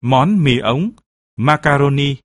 món mì ống, macaroni,